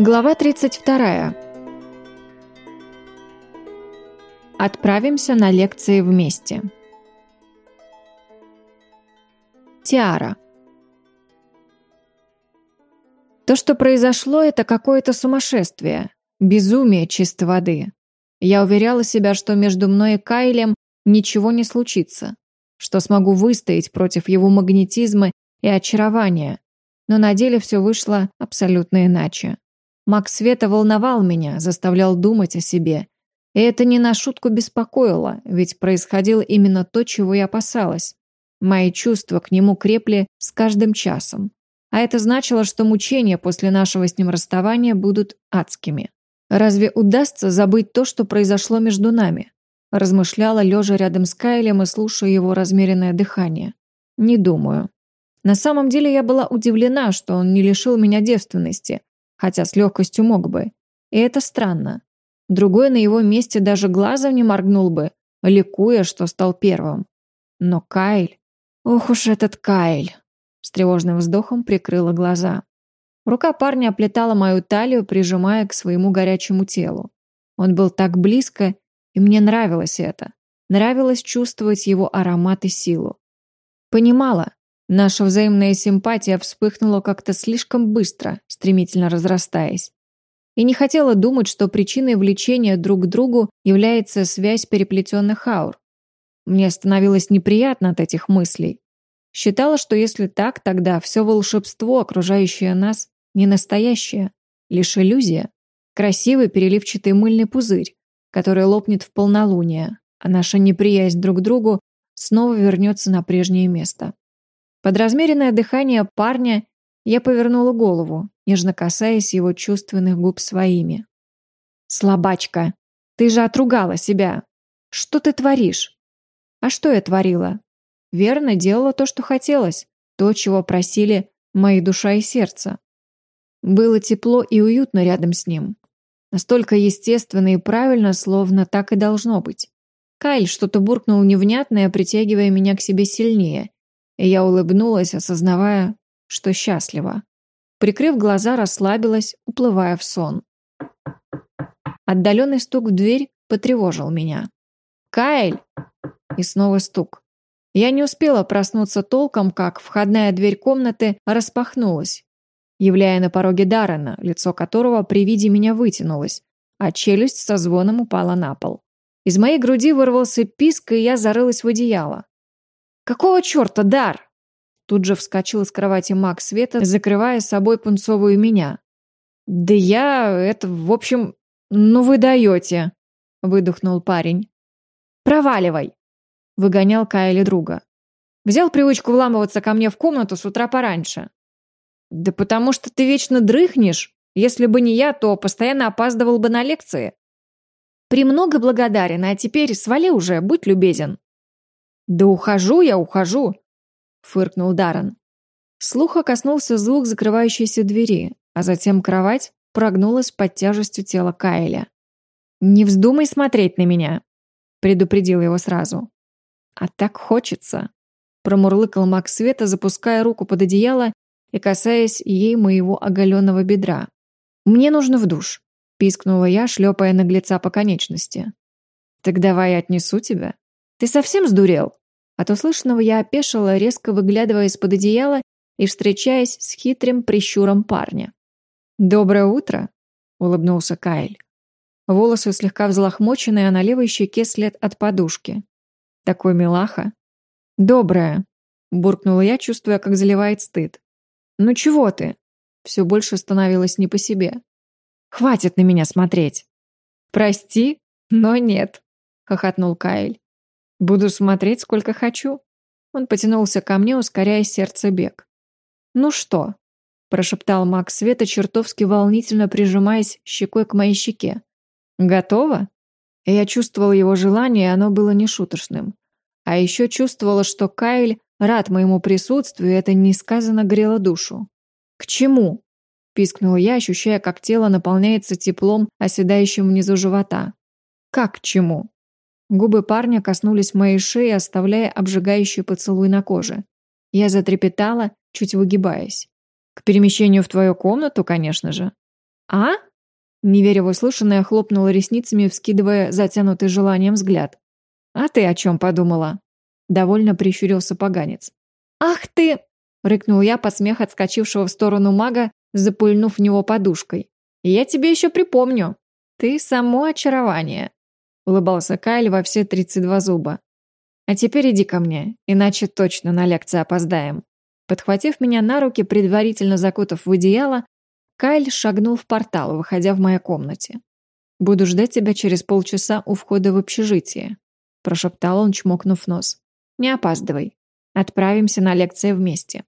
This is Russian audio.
Глава 32. Отправимся на лекции вместе. Тиара. То, что произошло, это какое-то сумасшествие, безумие чистой воды. Я уверяла себя, что между мной и Кайлем ничего не случится, что смогу выстоять против его магнетизма и очарования, но на деле все вышло абсолютно иначе. Маг Света волновал меня, заставлял думать о себе. И это не на шутку беспокоило, ведь происходило именно то, чего я опасалась. Мои чувства к нему крепли с каждым часом. А это значило, что мучения после нашего с ним расставания будут адскими. Разве удастся забыть то, что произошло между нами? Размышляла, лежа рядом с Кайлем и слушая его размеренное дыхание. Не думаю. На самом деле я была удивлена, что он не лишил меня девственности, хотя с легкостью мог бы. И это странно. Другой на его месте даже глазом не моргнул бы, ликуя, что стал первым. Но Кайль... Ох уж этот Кайль! С тревожным вздохом прикрыла глаза. Рука парня оплетала мою талию, прижимая к своему горячему телу. Он был так близко, и мне нравилось это. Нравилось чувствовать его аромат и силу. Понимала, Наша взаимная симпатия вспыхнула как-то слишком быстро, стремительно разрастаясь. И не хотела думать, что причиной влечения друг к другу является связь переплетенных аур. Мне становилось неприятно от этих мыслей. Считала, что если так, тогда все волшебство, окружающее нас, не настоящее, лишь иллюзия. Красивый переливчатый мыльный пузырь, который лопнет в полнолуние, а наша неприязнь друг к другу снова вернется на прежнее место. Под размеренное дыхание парня я повернула голову, нежно касаясь его чувственных губ своими. «Слабачка, ты же отругала себя. Что ты творишь?» «А что я творила?» «Верно, делала то, что хотелось, то, чего просили мои душа и сердце. Было тепло и уютно рядом с ним. Настолько естественно и правильно, словно так и должно быть. Кайль что-то буркнул невнятное, притягивая меня к себе сильнее, и я улыбнулась, осознавая, что счастлива. Прикрыв глаза, расслабилась, уплывая в сон. Отдаленный стук в дверь потревожил меня. «Кайль!» И снова стук. Я не успела проснуться толком, как входная дверь комнаты распахнулась, являя на пороге Даррена, лицо которого при виде меня вытянулось, а челюсть со звоном упала на пол. Из моей груди вырвался писк, и я зарылась в одеяло. «Какого черта, Дар?» Тут же вскочил с кровати маг Света, закрывая собой пунцовую меня. «Да я... это... в общем... ну вы даете!» выдохнул парень. «Проваливай!» выгонял Кайли друга. Взял привычку вламываться ко мне в комнату с утра пораньше. «Да потому что ты вечно дрыхнешь. Если бы не я, то постоянно опаздывал бы на лекции. Премного благодарен, а теперь свали уже, будь любезен». «Да ухожу я, ухожу!» — фыркнул Даррен. Слуха коснулся звук закрывающейся двери, а затем кровать прогнулась под тяжестью тела Кайля. «Не вздумай смотреть на меня!» — предупредил его сразу. «А так хочется!» — промурлыкал маг света, запуская руку под одеяло и касаясь ей моего оголенного бедра. «Мне нужно в душ!» — пискнула я, шлепая наглеца по конечности. «Так давай отнесу тебя!» «Ты совсем сдурел?» От услышанного я опешила, резко выглядывая из-под одеяла и встречаясь с хитрым прищуром парня. «Доброе утро!» — улыбнулся Кайль. Волосы слегка взлохмоченные, а на левой щеке след от подушки. Такой милаха. «Доброе!» — буркнула я, чувствуя, как заливает стыд. «Ну чего ты?» Все больше становилось не по себе. «Хватит на меня смотреть!» «Прости, но нет!» — хохотнул Кайль. Буду смотреть, сколько хочу. Он потянулся ко мне, ускоряя сердце бег. «Ну что?» – прошептал маг света, чертовски волнительно прижимаясь щекой к моей щеке. «Готово?» Я чувствовала его желание, и оно было нешуточным. А еще чувствовала, что Кайль рад моему присутствию, и это несказанно грело душу. «К чему?» – пискнула я, ощущая, как тело наполняется теплом, оседающим внизу живота. «Как к чему?» Губы парня коснулись моей шеи, оставляя обжигающий поцелуй на коже. Я затрепетала, чуть выгибаясь. «К перемещению в твою комнату, конечно же». «А?» Не веря хлопнула ресницами, вскидывая затянутый желанием взгляд. «А ты о чем подумала?» Довольно прищурился поганец. «Ах ты!» — рыкнул я под смех отскочившего в сторону мага, запульнув в него подушкой. «Я тебе еще припомню. Ты само очарование!» — улыбался Кайл во все тридцать два зуба. «А теперь иди ко мне, иначе точно на лекции опоздаем». Подхватив меня на руки, предварительно закутав в одеяло, Кайл шагнул в портал, выходя в моей комнате. «Буду ждать тебя через полчаса у входа в общежитие», прошептал он, чмокнув нос. «Не опаздывай. Отправимся на лекции вместе».